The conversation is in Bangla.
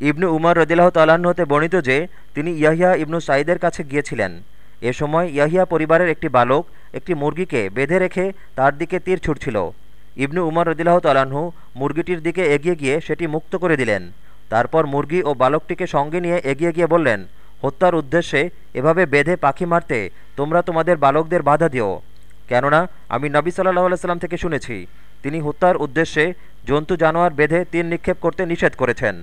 ইবনু উমর রদিল্লাহ তাল্লাহ্ন হতে বর্ণিত যে, তিনি ইয়াহিয়া ইবনু সাইদের কাছে গিয়েছিলেন। এ সময় ইয়াহিয়া পরিবারের একটি বালক, একটি মুরগিকে বেঁধে রেখে তার দিকে তীর ছুটছিল ইবনু উমর রদিল্লাহ তাল্লাহ্ন মুরগিটির দিকে এগিয়ে গিয়ে সেটি মুক্ত করে দিলেন। তারপর মুরগি ও বালকটিকে সঙ্গে নিয়ে এগিয়ে গিয়ে বললেন, হত্যার উদ্দেশ্যে এভাবে বেঁধে পাখি মারতে তোমরা তোমাদের বালকদের বাধা দিও। কেননা, আমি নবী সাল্লাহ আলাইসাল্লাম থেকে শুনেছি, তিনি হত্যার উদ্দেশ্যে জন্তু জানোয়ার বেঁধে তীর নিক্ষেপ করতে নিষেধ করেছেন।